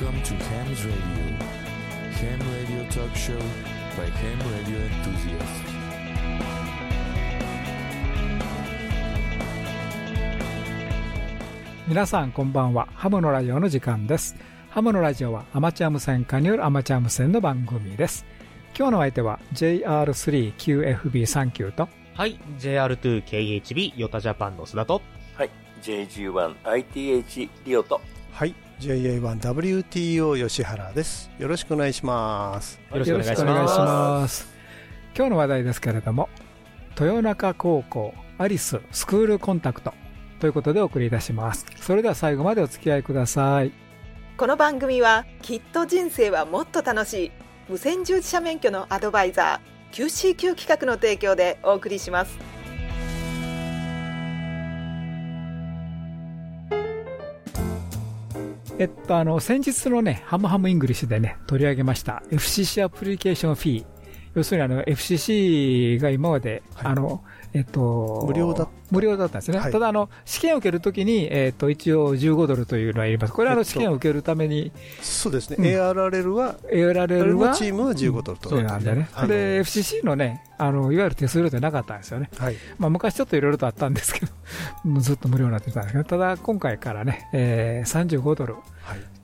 Welcome to Ham's Radio. Ham Radio Talk Show by Ham Radio Enthusiasts. 皆さんこんばんはハムのラジオの時間ですハムのラジオはアマチュア無線化によるアマチュア無線の番組です今日の相手は JR3QFB39 とはい JR2KHB ヨタジャパンの須田とはい。JG1ITH リオと。はい。JA1WTO 吉原です。よろしくお願いします。よろしくお願いします今日の話題ですけれども豊中高校アリススクールコンタクトということでお送りいたしますそれでは最後までお付き合いくださいこの番組はきっと人生はもっと楽しい無線従事者免許のアドバイザー QCQ 企画の提供でお送りしますえっと、あの、先日のね、ハムハム English でね、取り上げました FCC application fee。要するにあの、FCC が今まで、はいあの、えっと、無料だ無料だったんですね。はいただ、あの、試験を受けるときに、えっと、一応15ドルというのはやります。これはあの、えっと試験を受けるために、そうですね。うん ARRL は、 ARRL はの、チームは15ドルと。そうなんだで、FCC のね、あの、いわゆる手数料ってなかったんですよね。はい。まあ、昔ちょっといろいろとあったんですけど、ずっと無料になってたんですけど、ただ今回からね、えー、35ドル、はい。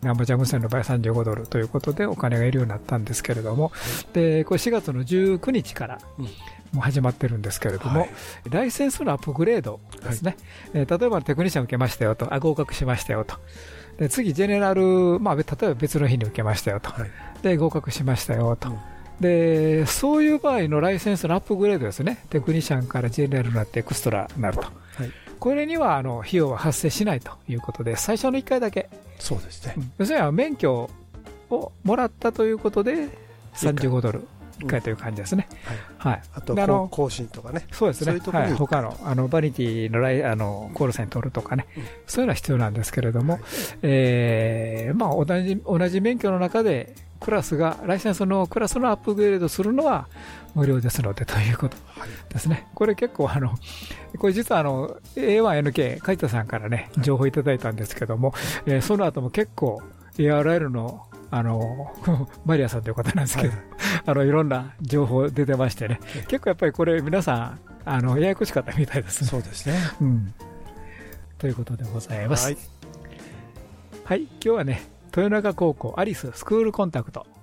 ナンバージャム線の場合35ドルということでお金がいるようになったんですけれども、で、これ4月の19日からうんもう始まってるんですけれども、はいライセンスのアップグレードですね。えー例えばテクニシャン受けましたよと、あ、合格しましたよと。で、次、ジェネラル、まあ、例えば別の日に受けましたよと。はい。で、合格しましたよと。うんで、そういう場合のライセンスのアップグレードですね。テクニシャンからジェネラルになってエクストラになると。はい。これには、あの、費用は発生しないということで、最初の1回だけそうですね。要するに免許をもらったということで、35ドル1回という感じですね。はい。はい。あと、であの更新とかね。そうですね。はい。他の、あの、バニティのライ、あの、コールサイン取るとかね、うんそういうのは必要なんですけれども、はいえーまあ、同じ、同じ免許の中で、クラスが、ライセンスのクラスのアップグレードするのは無料ですので、ということはい。ですね。これ結構あの、これ実はあの、A1NK、梶田さんからね、情報いただいたんですけども、えーその後も結構 ARL の、あの、マリアさんという方なんですけど、はいあの、いろんな情報出てましてね、結構やっぱりこれ皆さん、あの、ややこしかったみたいですね。そうですね。うん。ということでございます。ははい。い。今日はね、豊中高校アリススクールコンタクト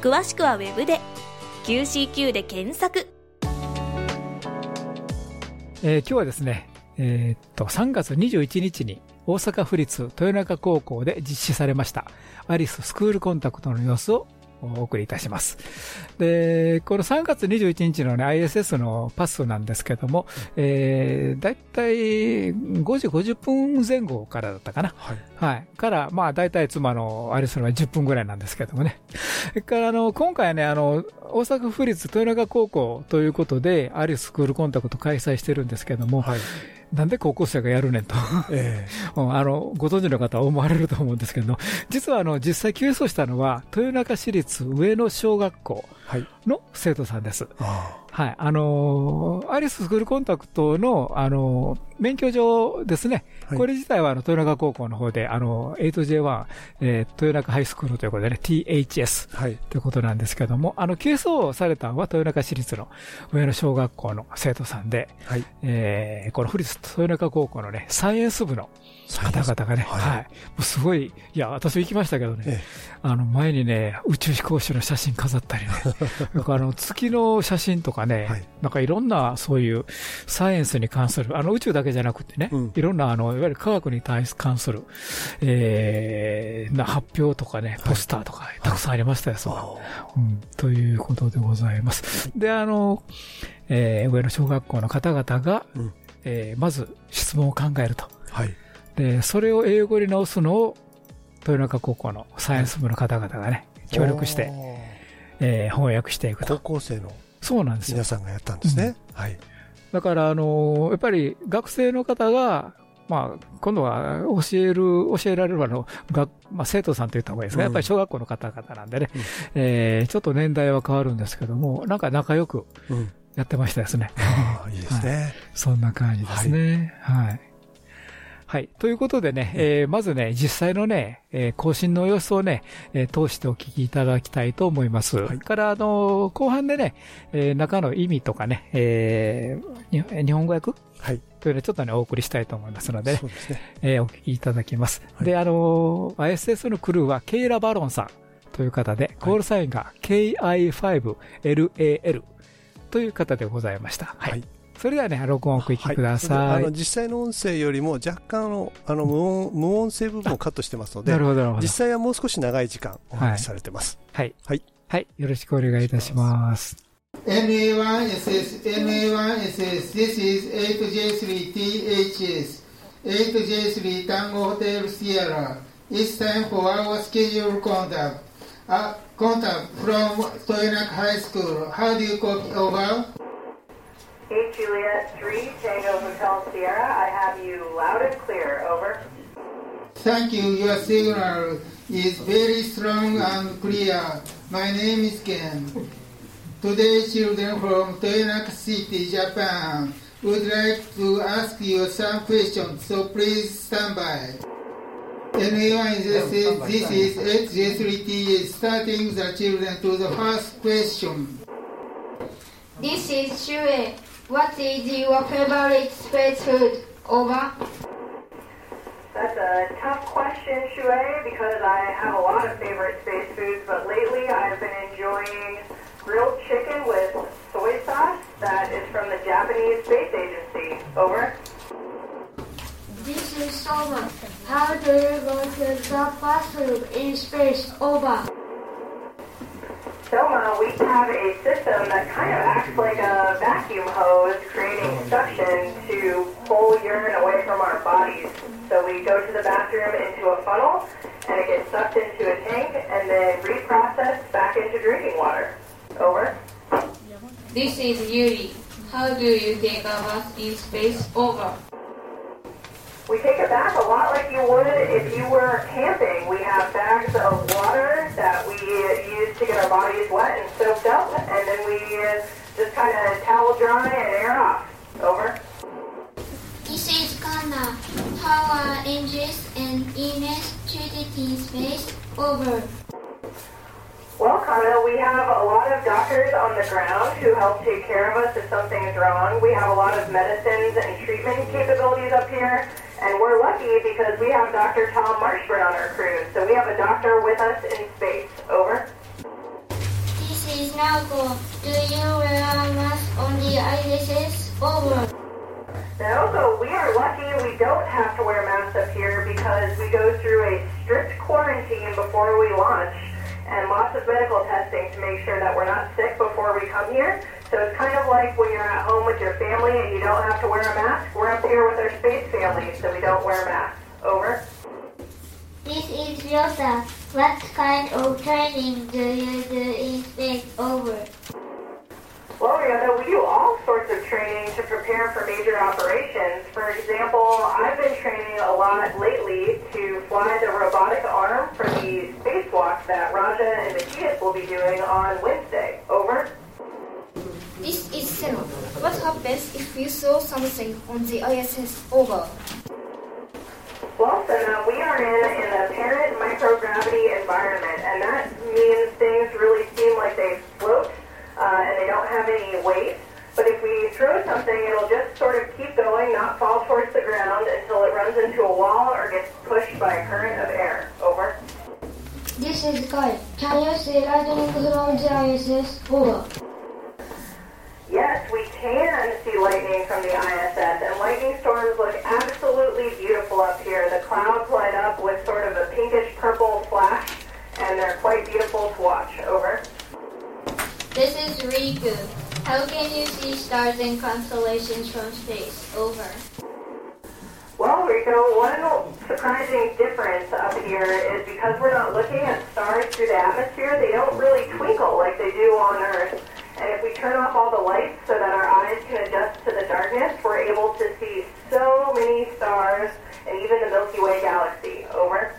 詳しくはウェブで。QCQ で検索。えー今日はですね、えーっと、3月21日に大阪府立豊中高校で実施されましたアリススクールコンタクトの様子をお送りいたします。で、この3月21日のね、ISS のパスなんですけども、えー、だいたい5時50分前後からだったかな。はい。はい。から、まあ、大体妻のアリスのは10分ぐらいなんですけどもね。それから、あの、今回はね、あの、大阪府立豊中高校ということで、アリススクールコンタクト開催してるんですけども、はい。なんで高校生がやるねんと、え うんあの、ご存知の方は思われると思うんですけど、実はあの、実際 QS をしたのは、豊中市立上野小学校。の生徒さんです。あはい。あのーアリススクールコンタクトの、あのー免許状ですね。はいこれ自体は、あの、豊中高校の方で、あの、8J1、えー豊中ハイスクールということでね、THS あ。はい。ということなんですけども、あの、QS されたのは豊中市立の上野小学校の生徒さんで、はい。えーこの府立豊中高校のね、サイエンス部の方々がね、はい。はい。もうすごい、いや、私行きましたけどね、えあの、前にね、宇宙飛行士の写真飾ったりね、なんかあの、月の写真とかね、はい。なんかいろんなそういうサイエンスに関する、あの宇宙だけじゃなくてね、うん。いろんなあの、いわゆる科学に対す関する、えー、な発表とかね、ポスターとか、たくさんありましたよ、そう。あうん、ということでございます。で、あの、えー上の小学校の方々が、うん。えーまず質問を考えると。はい。で、それを英語に直すのを、豊中高校のサイエンス部の方々がね、協力して、えー翻訳していく高と。校生のそうなんですよ皆。さんがやったんですね。はい。だから、あのーやっぱり学生の方が、まあ、今度は教える、教えられるあの、学まあ、生徒さんと言った方がいいですか、うんやっぱり小学校の方々なんでね、うんえーちょっと年代は変わるんですけども、なんか仲良くうん。やってましたですね。ああ、いいですね。そんな感じですね。はい。はい。ということでね、えーまずね、実際のね、えー更新の様子をね、えー通してお聞きいただきたいと思います。はいから、あのー後半でね、えー中の意味とかね、えーに日本語訳はい。というのをちょっとね、お送りしたいと思いますので、ねそうですね。えーお聞きいただきます。はいで、あのー ISS のクルーはケイラ・バロンさんという方で、コールサインが KI5LAL という方でございました。はい。はいそれではね、録音をお聞きくだはいさい。あの実際の音声よりも若干あのあの無音無音声部分をカットしてますので実。際はもう少し長い時間お話しされてます。はい。はい。はい。よろしくお願いいたします。NA1SS, NA1SS, this is 8J3THS, 8J3 Tango Hotel Sierra. It's time for our scheduled contact. Uh, contact from Toyonak High School. How do you copy over? Hey Juliet 3, Tango Hotel Sierra. I have you loud and clear. Over. Thank you. Your signal is very strong and clear. My name is Ken. Today, children from Toyonak City, Japan, would like to ask you some questions, so please stand by. NA1 is this, this is HJ3T starting the children to the first question. This is Shue. What is your favorite space food? Over. That's a tough question, Shui, because I have a lot of favorite space foods, but lately I've been enjoying grilled chicken with soy sauce that is from the Japanese Space Agency. Over. This is Soma. How do you go to the bathroom in space? Over. Soma, we have a system that kind of acts like a vacuum hose, creating suction to pull urine away from our bodies. So we go to the bathroom into a funnel, and it gets sucked into a tank, and then reprocessed back into drinking water. Over. This is Yuri. How do you take a bath in space? Over. We take a bath a lot like you would if you were camping. We have bags of water that we use to get our bodies wet and soaked up, and then we uh, just kind of towel dry and air off. Over. This is Kana. How are engines and EMS treated in space? Over. Well, Kana, we have a lot of doctors on the ground who help take care of us if something is wrong. We have a lot of medicines and treatment capabilities up here, and we're lucky because we have Dr. Tom Marshburn on our crew. So we have a doctor with us in space. Over. This is Naoko. Do you wear a mask on the ISS? Over. So we are lucky we don't have to wear masks up here because we go through a strict quarantine before we launch and lots of medical testing to make sure that we're not sick before we come here. So it's kind of like when you're at home with your family and you don't have to wear a mask. We're up here with our space family, so we don't wear masks. Over. This is Ryota. What kind of training do you do in space? Over. Well, Rihanna, we do all sorts of training to prepare for major operations. For example, I've been training a lot lately to fly the robotic arm for the spacewalk that Raja and Matthias will be doing on Wednesday. Over. This is Seno. What happens if you saw something on the ISS? Over. Well, now we are in an apparent microgravity environment, and that means things really seem like they float uh, and they don't have any weight. But if we throw something, it'll just sort of keep going, not fall towards the ground until it runs into a wall or gets pushed by a current of air. Over. This is Kai. Can you see lightning from the ISS? Over. Yes, we can see lightning from the ISS, and lightning storms look absolutely beautiful up here. The clouds light up with sort of a pinkish purple flash, and they're quite beautiful to watch. Over. This is Riku. How can you see stars and constellations from space? Over. Well, Rico, one surprising difference up here is because we're not looking at stars through the atmosphere, they don't really twinkle like they do on Earth. And if we turn off all the lights so that our eyes can adjust to the darkness, we're able to see so many stars and even the Milky Way galaxy. Over.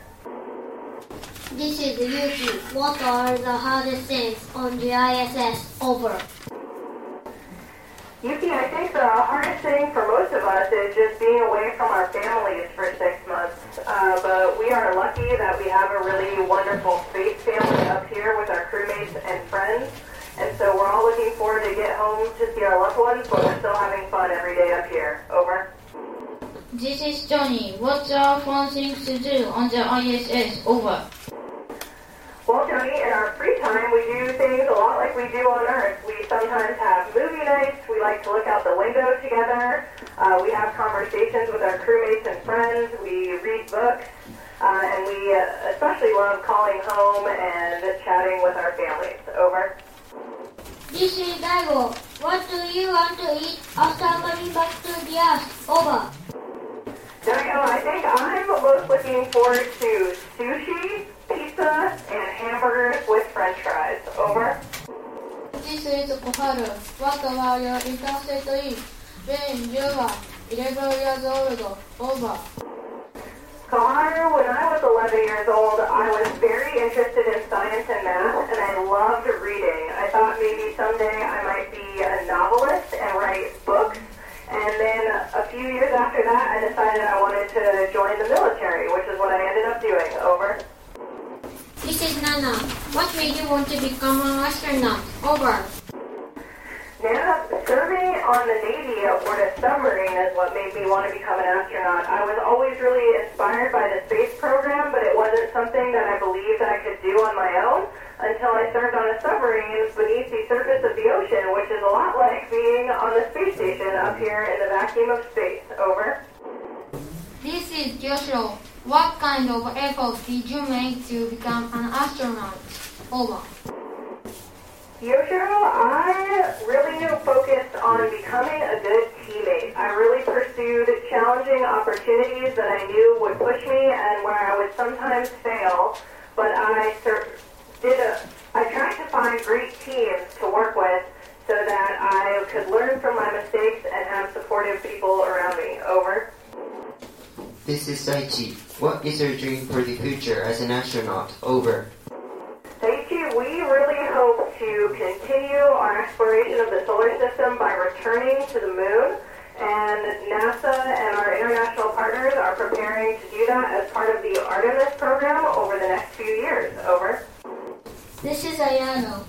This is Yuki. What are the hardest things on the ISS? Over. Yuki, I think the hardest thing for most of us is just being away from our families for six months. Uh, but we are lucky that we have a really wonderful space family up here with our crewmates and friends. And so we're all looking forward to get home to see our loved ones, but we're still having fun every day up here. Over. This is Johnny. What are fun things to do on the ISS? Over. Well, Johnny, in our free time, we do things a lot like we do on Earth. We sometimes have movie nights. We like to look out the window together. Uh, we have conversations with our crewmates and friends. We read books. Uh, and we uh, especially love calling home and chatting with our families. Over. This is Daigo. What do you want to eat after coming back to the Earth? Over. Dario, I think I'm most looking forward to sushi, pizza, and hamburgers with french fries. Over. This is Koharu. What are your interested in? When you are 11 years old. Over. Koharu, when I was 11 years old, I was very interested in science and math, and I loved reading. I thought maybe someday I might be a novelist and write books. And then a few years after that, I decided I wanted to join the military, which is what I ended up doing. Over. This is Nana. What made you want to become an astronaut? Over. Nana, serving on the Navy aboard a submarine is what made me want to become an astronaut. I was always really inspired by the space program, but it wasn't something that I believed that I could do on my own until I served on a submarine beneath the surface of the ocean, which is a lot like being on the space station up here in the vacuum of space. Over. This is Joshua. What kind of effort did you make to become an astronaut? Over. Yoshiro, I really focused on becoming a good teammate. I really pursued challenging opportunities that I knew would push me and where I would sometimes fail, but I did a, I tried to find great teams to work with so that I could learn from my mistakes and have supportive people around me. Over. This is Saichi. What is your dream for the future as an astronaut? Over. Saichi, we really hope to continue our exploration of the solar system by returning to the moon. And NASA and our international partners are preparing to do that as part of the Artemis program over the next few years. Over. This is Ayano.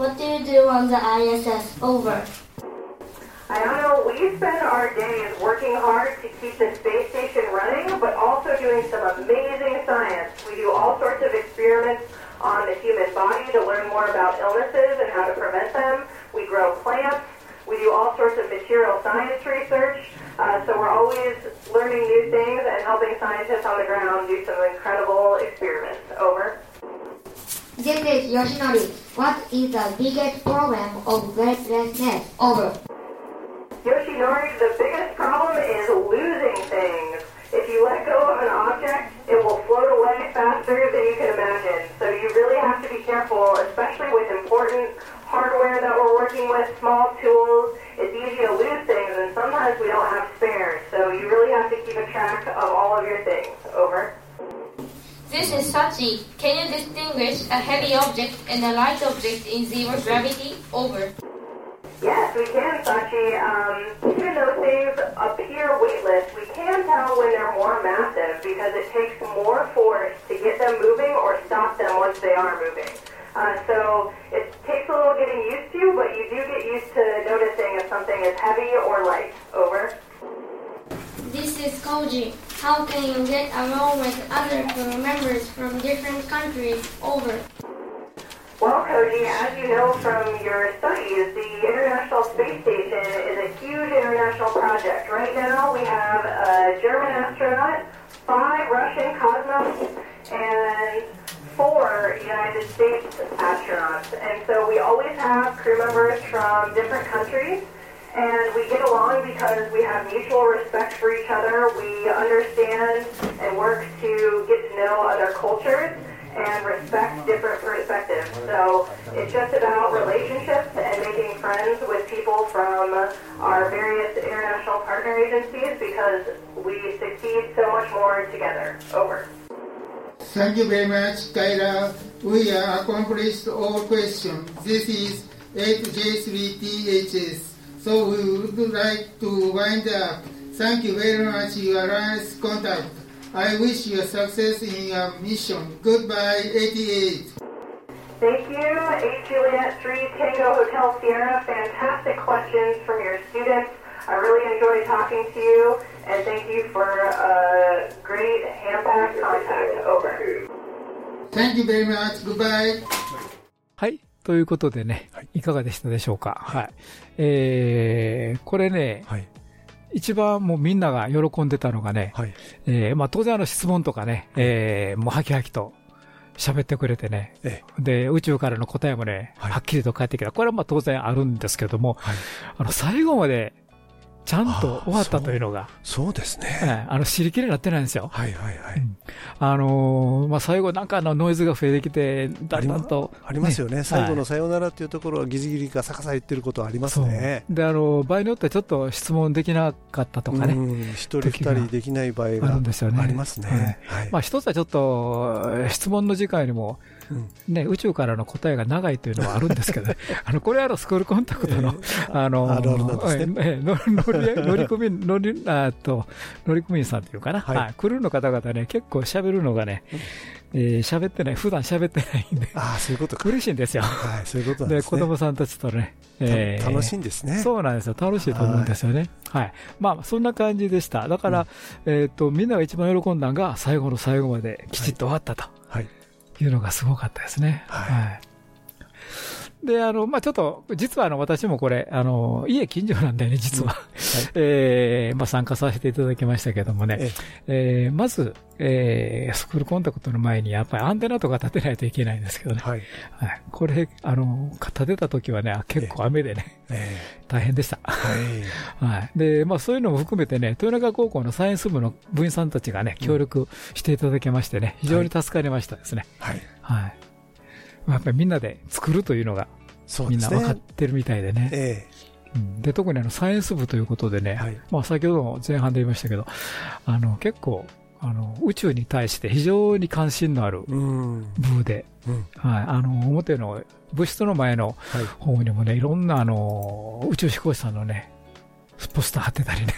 What do you do on the ISS? Over. Ayano, we spend our days working hard to keep the space station running, but also doing some amazing science. We do all sorts of experiments on the human body to learn more about illnesses and how to prevent them. We grow plants. We do all sorts of material science research. Uh, so we're always learning new things and helping scientists on the ground do some incredible experiments. Over. This is Yoshinori. What is the biggest problem of weightlessness? Over. Yoshinori, the biggest problem is losing things. If you let go of an object, it will float away faster than you can imagine. So you really have to be careful, especially with important hardware that we're working with, small tools. It's easy to lose things, and sometimes we don't have spares. So you really have to keep a track of all of your things. Over. This is Sachi. Can you distinguish a heavy object and a light object in zero gravity? Over. Um, even though things appear weightless, we can tell when they're more massive because it takes more force to get them moving or stop them once they are moving. Uh, so it takes a little getting used to, but you do get used to noticing if something is heavy or light. Over. This is Koji. How can you get along with other crew members from different countries? Over. Well, Koji, as you know from your studies, the International Space Station is a huge international project. Right now, we have a German astronaut, five Russian cosmonauts, and four United States astronauts. And so we always have crew members from different countries. And we get along because we have mutual respect for each other. We understand and work to get to know other cultures and respect different perspectives. So it's just about relationships and making friends with people from our various international partner agencies because we succeed so much more together. Over. Thank you very much, Kyla. We are accomplished all questions. This is 8J3THS. So we would like to wind up. Thank you very much, your alliance contact. I wish you success in your mission. Goodbye, 88. Thank you, 8 Juliet 3 Tango Hotel Sierra. Fantastic questions from your students. I really enjoyed talking to you, and thank you for a great hand-packed contact. Over. Thank you very much. Goodbye. はい。ということでね、い、かがでしたでしょうか。はい。えー、これね、一番もうみんなが喜んでたのがね、えーまあ当然あの質問とかね、えーもうハキハキと喋ってくれてね、で、宇宙からの答えもね、はっきりと返ってきた。これはまあ当然あるんですけども、あの最後までちゃんと終わったというのが、そうですね。ええあの、知りきれになってないんですよ。はいはいはい。あのーまあ、最後なんかあのノイズが増えてきて、だんだんと。ありますよね。最後はいのさよならっていうところはギリギリが逆さ言ってることはありますね。で、あの、場合によってはちょっと質問できなかったとかね。うん一人二人できない場合あるがんですよね。ありますね。はいまあ、一つはちょっと、質問の時間よりも、ね、宇宙からの答えが長いというのはあるんですけど、あの、これはあの、スクールコンタクトの、あの、乗り乗り乗り込み、乗り、あと、乗組員さんっていうかな、はいはいクルーの方々ね、結構喋るのがね、えー喋ってない、普段喋ってないんで、ああ、そういうことか。嬉しいんですよ。はい、そういうこと。子供さんたちとね、た楽しいんですねそうなんですよ。楽しいと思うんですよね。はい。まあ、そんな感じでした。だから、えっと、みんなが一番喜んだのが、最後の最後まできちっと終わったと。はい。いうのがすごかったですね。はい。で、あの、まあちょっと、実はあの、私もこれ、あの、家近所なんでね、実は。えーまあ参加させていただきましたけどもね、えーまず、えースクールコンタクトの前にやっぱりアンテナとか立てないといけないんですけどね。はい。これ、あの、立てた時はね、結構雨でね、大変でした。はい。で、まあそういうのも含めてね、豊中高校のサイエンス部の部員さんたちがね、協力していただきましてね、非常に助かりましたですね。はい。はい。まあやっぱりみんなで作るというのが、みんな分かってるみたいでね。えうん。で、特にあの、サイエンス部ということでね、まあ先ほども前半で言いましたけど、あの、結構、あの、宇宙に対して非常に関心のある部で、はい、あの、表の、物質の前の方にもね、いろんなあの、宇宙飛行士さんのね、ポスター貼ってたりね、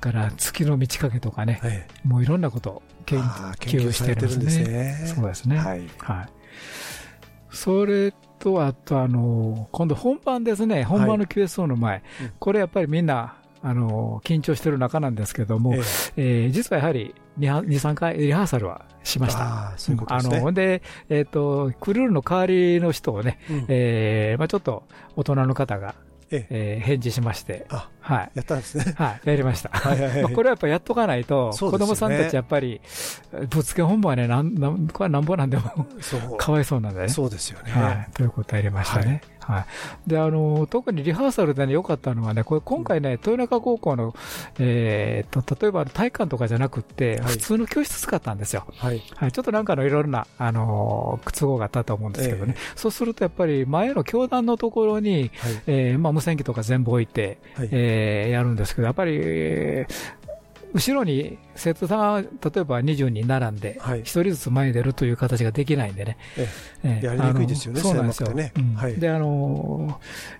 から月の満ち欠けとかね、もういろんなことを研研究究してるんですね。されてるんですね。そうですね。はいそれと、あと、あの、今度本番ですね。本番の QSO の前。これやっぱりみんな、あの、緊張してる中なんですけども、えー実はやはり2、3回リハーサルはしました。あういうことですねあの、で、えっ、と、クルールの代わりの人をね、うんえーまあちょっと大人の方が、ええー返事しまして、はい。やったんですね。はい、やりました。はい これはやっぱやっとかないと、子供さんたちやっぱり、ぶつけ本番はね、なん、なん、これはなんぼなんでもかわいそうなんでね。そうですよねはい。ということをやりましたね。はい。で、あの、特にリハーサルでね、良かったのはね、これ今回ね、豊中高校の、えーっと、例えば体育館とかじゃなくって、普通の教室使ったんですよ。はい。はい。ちょっとなんかのいろいろな、あのー、都合があったと思うんですけどね。そうするとやっぱり前の教団のところに、えーまあ無線機とか全部置いて、えーやるんですけど、やっぱり、えー後ろに生徒さんが例えば20人並んで、1人ずつ前に出るという形ができないんでね。やりにくいですよねそうなんですよ。で、あのー、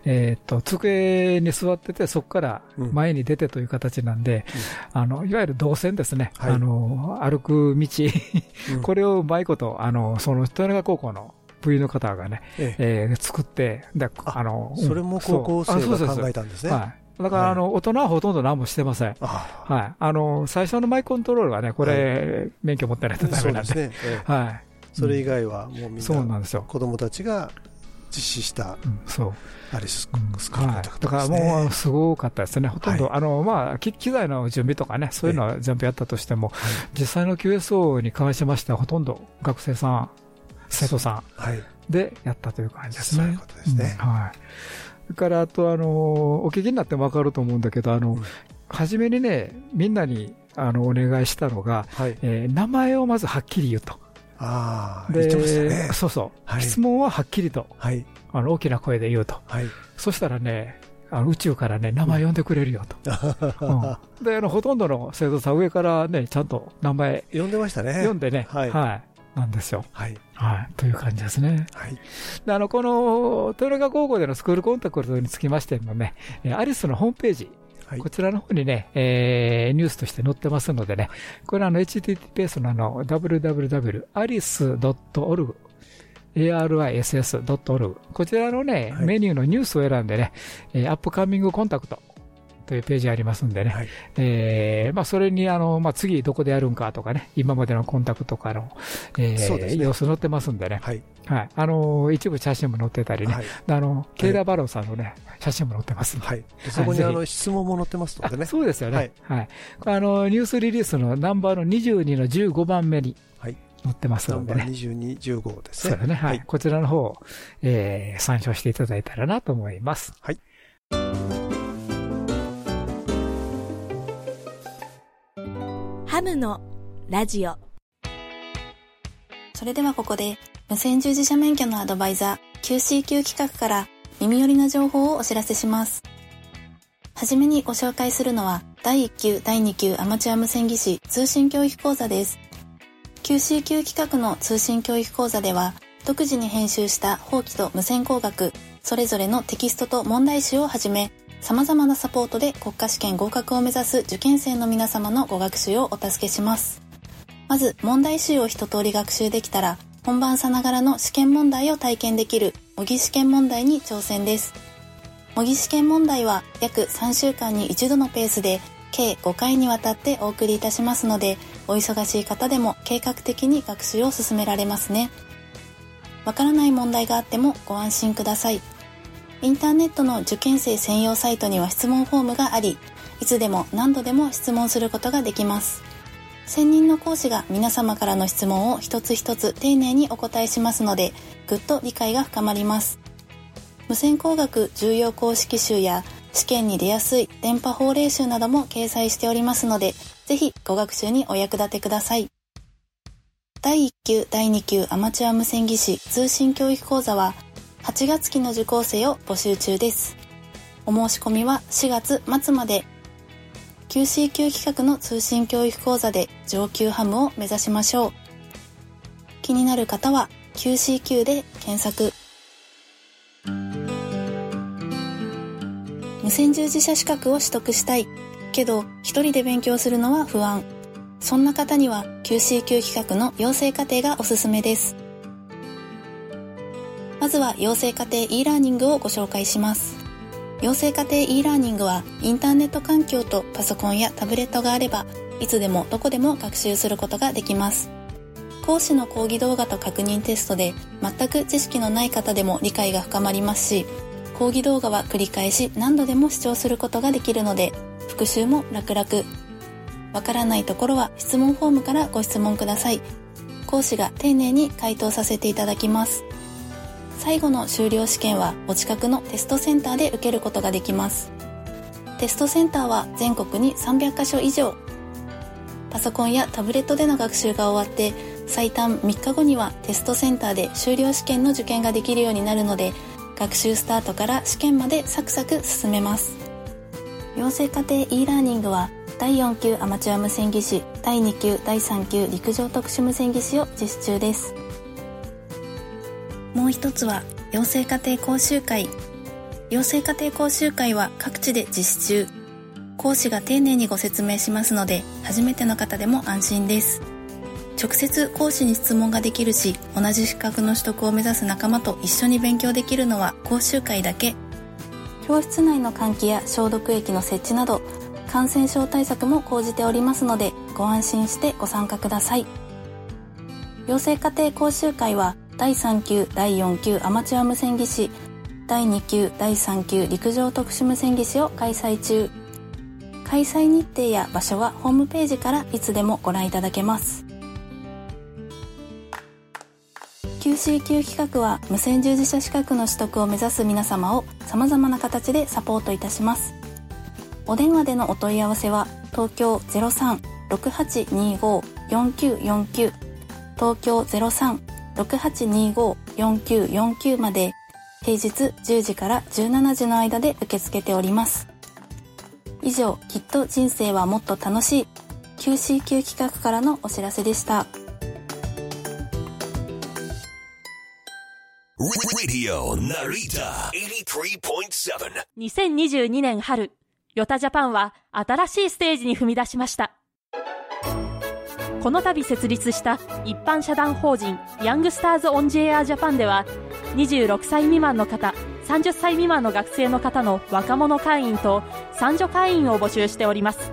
えーっと、机に座ってて、そこから前に出てという形なんで、あの、いわゆる動線ですね。はい。あの、歩く道、これをうまいこと、あの、その、豊中高校の部員の方がね、ええ。ー作って、で、あの、うん。それも高校生が考えたんですね。はい。だから、あの、大人はほとんど何もしてません。はい。あの、最初のマイコントロールはね、これ、免許持ってないとダメなんで。そうですねええはい。それ以外はもうみんなそうなんですよ。子供たちが実施したそう。アリススクールコンタクだから。もうすごかったですね。ほとんど、あの、まあ、機機材の準備とかね、そういうのは全部やったとしても、実際の QSO に関しましては、ほとんど学生さん、生徒さんはいでやったという感じですね。そういうことですねうんはい。れからあと、あの、お聞きになってもわかると思うんだけど、あの、初めにね、みんなに、あの、お願いしたのが、えー名前をまずはっきり言うと。ああ、言ってましたね。そうそう、はい質問ははっきりと、はい。あの大きな声で言うと。はい。そしたらね、あの宇宙からね、名前呼んでくれるよと。うんで、あの、ほとんどの生徒さん上からね、ちゃんと名前呼んでましたね。読んでね、はいなんですよ。はい。はい。という感じですね。はい。であの、この、豊中高校でのスクールコンタクトにつきましてもね、えーアリスのホームページ、こちらの方にね、えーニュースとして載ってますのでね、これあの、https のあの、www.alice.org ariss.org こちらのね、メニューのニュースを選んでね、えーアップカミングコンタクトというページありますんでね、えーまあ、それにあの、まあ、次どこでやるんかとかね、今までのコンタクトからの、えーね様子載ってますんでね、はい。はい。あの、一部写真も載ってたりね、はいあの、ケイラ・バローさんのね、写真も載ってます。はい。でそこにあの、質問も載ってますのでね。あそうですよね。ははいい。あの、ニュースリリースのナンバーの22の15番目にはい。載ってますナンバーのでね。22、15ですね。そね。はい。こちらの方を、えー参照していただいたらなと思います。はい。ハムのラジオそれではここで、無線従事者免許のアドバイザー QCQ 企画から耳寄りな情報をお知らせします。はじめにご紹介するのは、第1級、第2級アマチュア無線技師通信教育講座です。QCQ 企画の通信教育講座では、独自に編集した法規と無線工学、それぞれのテキストと問題集をはじめ、様々なサポートで国家試験合格を目指す受験生の皆様のご学習をお助けします。まず問題集を一通り学習できたら、本番さながらの試験問題を体験できる模擬試験問題に挑戦です。模擬試験問題は約3週間に一度のペースで計5回にわたってお送りいたしますので、お忙しい方でも計画的に学習を進められますね。わからない問題があってもご安心ください。インターネットの受験生専用サイトには質問フォームがあり、いつでも何度でも質問することができます。専任の講師が皆様からの質問を一つ一つ丁寧にお答えしますので、ぐっと理解が深まります。無線工学重要公式集や試験に出やすい電波法令集なども掲載しておりますので、ぜひご学習にお役立てください。第1級、第2級アマチュア無線技師通信教育講座は8月期の受講生を募集中です。お申し込みは4月末まで QCQ 企画の通信教育講座で上級ハムを目指しましょう。気になる方は QCQ で検索。無線従事者資格を取得したい。けど、一人で勉強するのは不安。そんな方には QCQ 企画の養成課程がおすすめです。まずは養成課程 e ラーニングをご紹介します。養成課程 e ラーニングはインターネット環境とパソコンやタブレットがあればいつでもどこでも学習することができます。講師の講義動画と確認テストで全く知識のない方でも理解が深まりますし、講義動画は繰り返し何度でも視聴することができるので復習も楽々。わからないところは質問フォームからご質問ください。講師が丁寧に回答させていただきます。最後の修了試験はお近くのテストセンターで受けることができます。テストセンターは全国に300カ所以上。パソコンやタブレットでの学習が終わって最短3日後にはテストセンターで修了試験の受験ができるようになるので学習スタートから試験までサクサク進めます。養成課程 e ラーニングは第4級アマチュア無線技師第2級第3級陸上特殊無線技師を実施中ですもう一つは養成課程講習会。養成課程講習会は各地で実施中。講師が丁寧にご説明しますので初めての方でも安心です。直接講師に質問ができるし同じ資格の取得を目指す仲間と一緒に勉強できるのは講習会だけ。教室内の換気や消毒液の設置など感染症対策も講じておりますのでご安心してご参加ください。養成課程講習会は第3級第4級アマチュア無線技師。第2級第3級陸上特殊無線技師を開催中。開催日程や場所はホームページからいつでもご覧いただけます。QCQ 企画は無線従事者資格の取得を目指す皆様を様々な形でサポートいたします。お電話でのお問い合わせは東京03-6825-4949東京03-6825-4949まで平日10時から17時の間で受け付けております以上きっと人生はもっと楽しい QCQ 企画からのお知らせでした。Radio Narita 83.7. 2022年春、YOTA Japan は新しいステージに踏み出しました。この度設立した一般社団法人 Youngsters On The Air Japan では26歳未満の方、30歳未満の学生の方の若者会員と賛助会員を募集しております。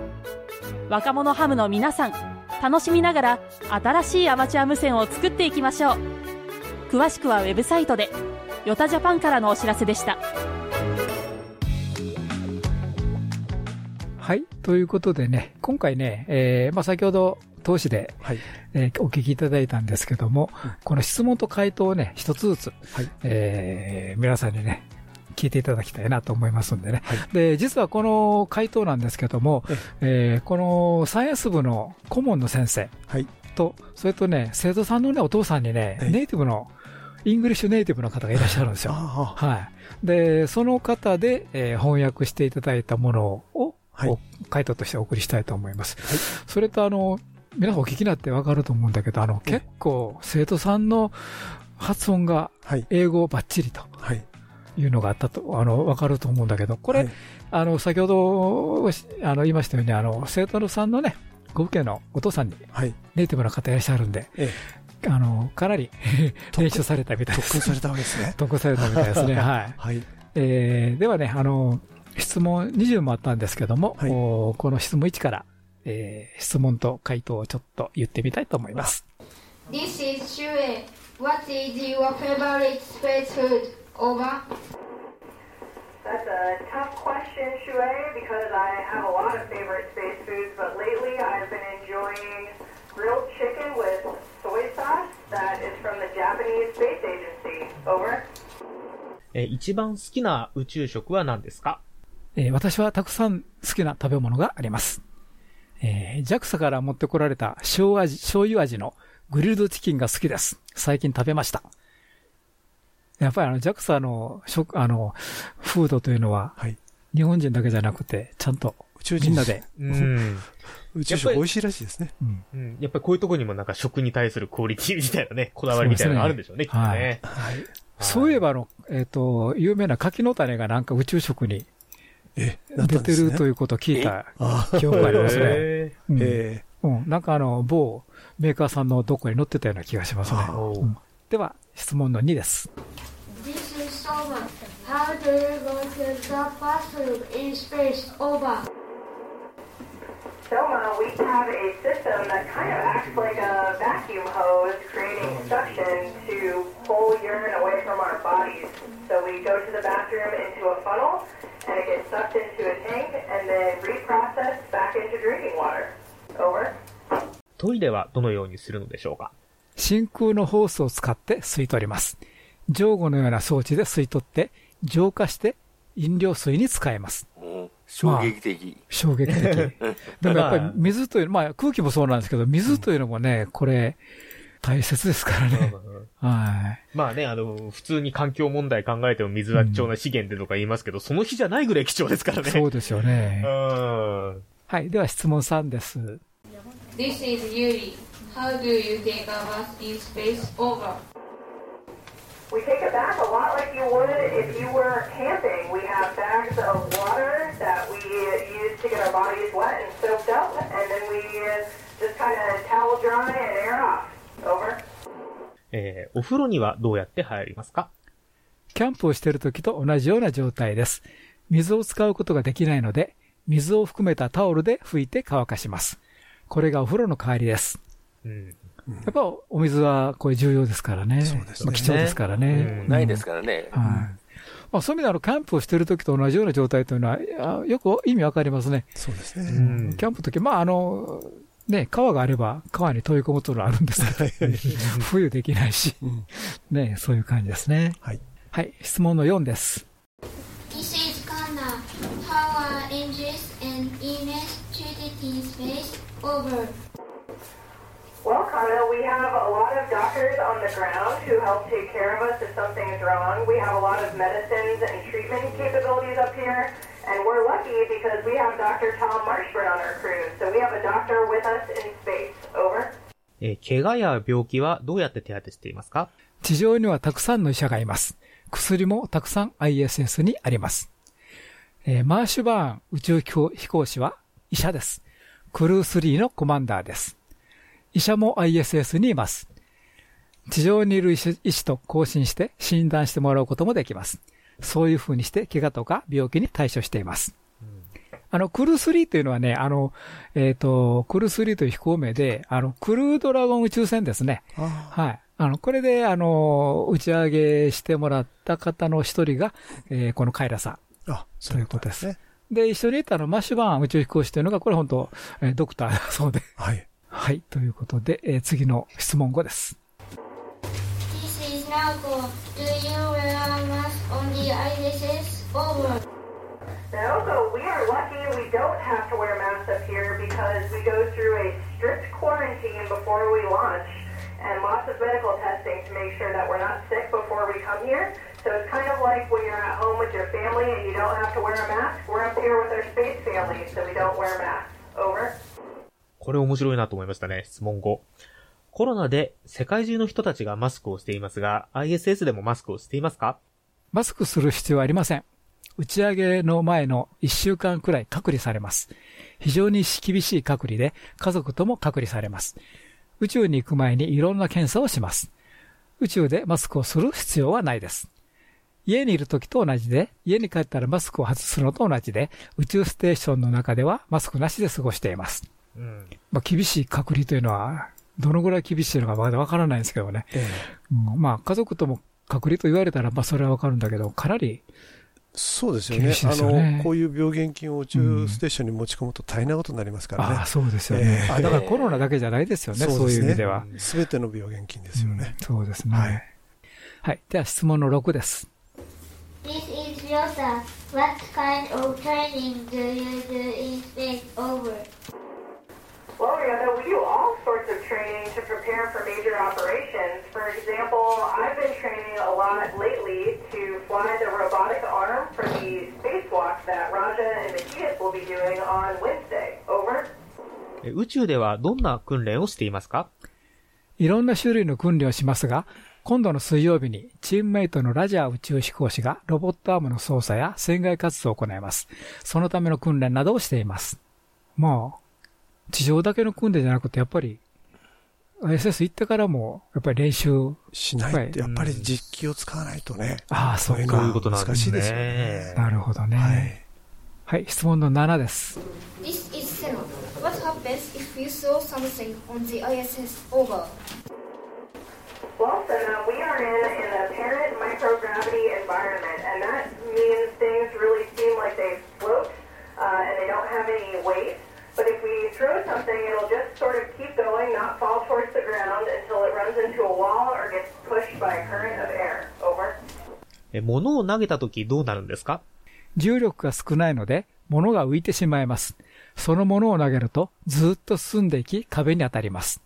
若者ハムの皆さん、楽しみながら新しいアマチュア無線を作っていきましょう。詳しくはウェブサイトで、ヨタジャパンからのお知らせでした。はい。ということでね、今回ね、えー、まあ先ほど、投資で、はい。えーお聞きいただいたんですけども、この質問と回答をね、一つずつ、えー皆さんにね、聞いていただきたいなと思いますんでね。で、実はこの回答なんですけども、えーこのサイエンス部の顧問の先生と、それとね、生徒さんのね、お父さんにね、ネイティブの、English native の方がいらっしゃるんですよ。はい。で、その方で、えー翻訳していただいたものを、お回答としてお送りしたいと思います。それとあの、皆さんお聞きになってわかると思うんだけど、あの、結構生徒さんの発音が英語バッチリと。いうのがあったと、あの、わかると思うんだけど、これ、あの、先ほど、あの、言いましたように、あの、生徒さんのね、ご父兄のお父さんに、ネイティブの方いらっしゃるんで、あの、かなり 練習されたみたいです。特訓されたわけですね。特訓されたみたいですね。はい。はい。えーではね、あの、質問20もあったんですけども、おこの質問1から、えー質問と回答をちょっと言ってみたいと思います。This is Shue. What is your favorite space food? Over. That's a tough question, Shuei, because I have a lot of favorite space foods, but lately I've been enjoying grilled chicken with soy sauce that is from the Japanese Space Agency. Over. えー一番好きな宇宙食は何ですかえー私はたくさん好きな食べ物があります。えー JAXA から持ってこられた醤味醤油味のグリルドチキンが好きです。最近食べました。やっぱりあの JAXA の食、あの、フードというのは、日本人だけじゃなくて、ちゃんとみんなで、うん。宇宙食美味しいらしいですね。うん。やっぱりこういうところにもなんか食に対するクオリティみたいなね、こだわりみたいなのがあるんでしょうね、きっとね。はい。そういえばあの、えっ、と、有名な柿の種がなんか宇宙食に出てるということを聞いた記憶がありますねえ。うんえうん。なんかあの、某メーカーさんのどこに載ってたような気がしますね。うんでは、質問の2です。This is Soma. How do you go to the bathroom in space? Over. Soma, we have a system that kind of acts like a vacuum hose, creating suction to pull urine away from our bodies. So we go to the bathroom into a funnel, and it gets sucked into a tank, and then reprocessed back into drinking water. Over. トイレはどのようにするのでしょうか真空のホースを使って吸い取ります。上後のような装置で吸い取って、浄化して飲料水に使えます。衝撃的。衝撃的。でもやっぱり水という、まあ空気もそうなんですけど、水というのもね、これ、大切ですからね。はい。まあね、あの、普通に環境問題考えても水は貴重な資源でとか言いますけど、その日じゃないぐらい貴重ですからね。そうですよねうん。はい。では質問3です。This is Yuri. How do you take a bath in space? Over? We take a bath a lot like you would if you were camping. We have bags of water えーお風呂にはどうやって入りますか？キャンプをしている時と同じような状態です。水を使うことができないので、水を含めたタオルで拭いて乾かします。これがお風呂の代わりです。うん。やっぱお水はこれ重要ですからね。そうですね貴重ですからね。ないですからね。はい。まあ、そういう意味であの、キャンプをしている時と同じような状態というのは、あよく意味わかりますね。そうですね。キャンプの時、まあ、あの、ね、川があれば川に飛び込むというのはあるんですけど、冬できないし、ね、そういう感じですね。はい。はい、質問の4です。This is Kana. How are Andres and Ines treated in space? Over. Well, Kana, we have a lot of doctors on the ground who help take care of us if something is wrong. We have a lot of medicines and treatment capabilities up here. And we're lucky because we have Dr. Tom Marshford on our crew. So we have a doctor with us in space. Over. えー怪我や病気はどうやって手当てしていますか地上にはたくさんの医者がいます。薬もたくさん ISS にあります。えーマーシュバーン宇宙飛行士は医者です。クルー3のコマンダーです。医者も ISS にいます。地上にいる医師と交信して診断してもらうこともできます。そういう風にして怪我とか病気に対処しています。あの、クルー3というのはね、あの、えっ、と、クルー3という飛行名で、あの、クルードラゴン宇宙船ですね。はい。あの、これで、あの、打ち上げしてもらった方の一人が、えーこのカイラさん。あ、ということです。で、一緒にいたのマッシュバーン宇宙飛行士というのが、これ本当、えードクターだそうで。はい。はい。ということで、えー次の質問5です。 This is Naoko. Do you wear a mask on the ISS? Over. Naoko, we are lucky we don't have to wear masks up here because we go through a strict quarantine before we launch and lots of medical testing to make sure that we're not sick before we come here. So it's kind of like when you're at home with your family and you don't have to wear a mask. We're up here with our space family, so we don't wear masks. Over. これ面白いなと思いましたね。質問5。コロナで世界中の人たちがマスクをしていますが、ISS でもマスクをしていますか？マスクする必要はありません。打ち上げの前の1週間くらい隔離されます。非常に厳しい隔離で家族とも隔離されます。宇宙に行く前にいろんな検査をします。宇宙でマスクをする必要はないです。家にいる時と同じで、家に帰ったらマスクを外すのと同じで、宇宙ステーションの中ではマスクなしで過ごしています。うん。まあ、厳しい隔離というのは、どのぐらい厳しいのかまだわからないんですけどね。うんまあ、家族とも隔離と言われたら、まあ、それはわかるんだけど、かなりそうですよね厳しいあですよねのこういう病原菌を宇宙ステーションに持ち込むと大変なことになりますからね。ああ、そうですよね。ええあだからコロナだけじゃないですよね、そういう意味では。すべての病原菌ですよね。そうですね。はい。では質問の6です。This is Ryosa. What kind of training do you do in space? Over. Well, Rihanna, we do all sorts of training to prepare for major operations. For example, I've been training a lot lately to fly the robotic arm for the spacewalk that Raja and Matthias will be doing on Wednesday. Over. え宇宙ではどんな訓練をしていますかいろんな種類の訓練をしますが、今度の水曜日にチームメイトのラジャー宇宙飛行士がロボットアームの操作や船外活動を行います。そのための訓練などをしています。まあ、地上だけの訓練じゃなくて、やっぱり ISS 行ってからも、やっぱり練習しないって、やっぱり実機を使わないとね。ああ、そうのか。が難しいですよね。なるほどね。はい、質問の7です。This is Seno. What happens if you saw something on the ISS? Over. Well, now we are in an apparent microgravity environment, and that means things really seem like they float uh, and they don't have any weight. But if we throw something, it'll just sort of keep going, not fall towards the ground until it runs into a wall or gets pushed by a current of air. Over. え物を投げた時どうなるんですか重力が少ないので、物が浮いてしまいます。その物を投げると、ずっと進んでいき、壁に当たります。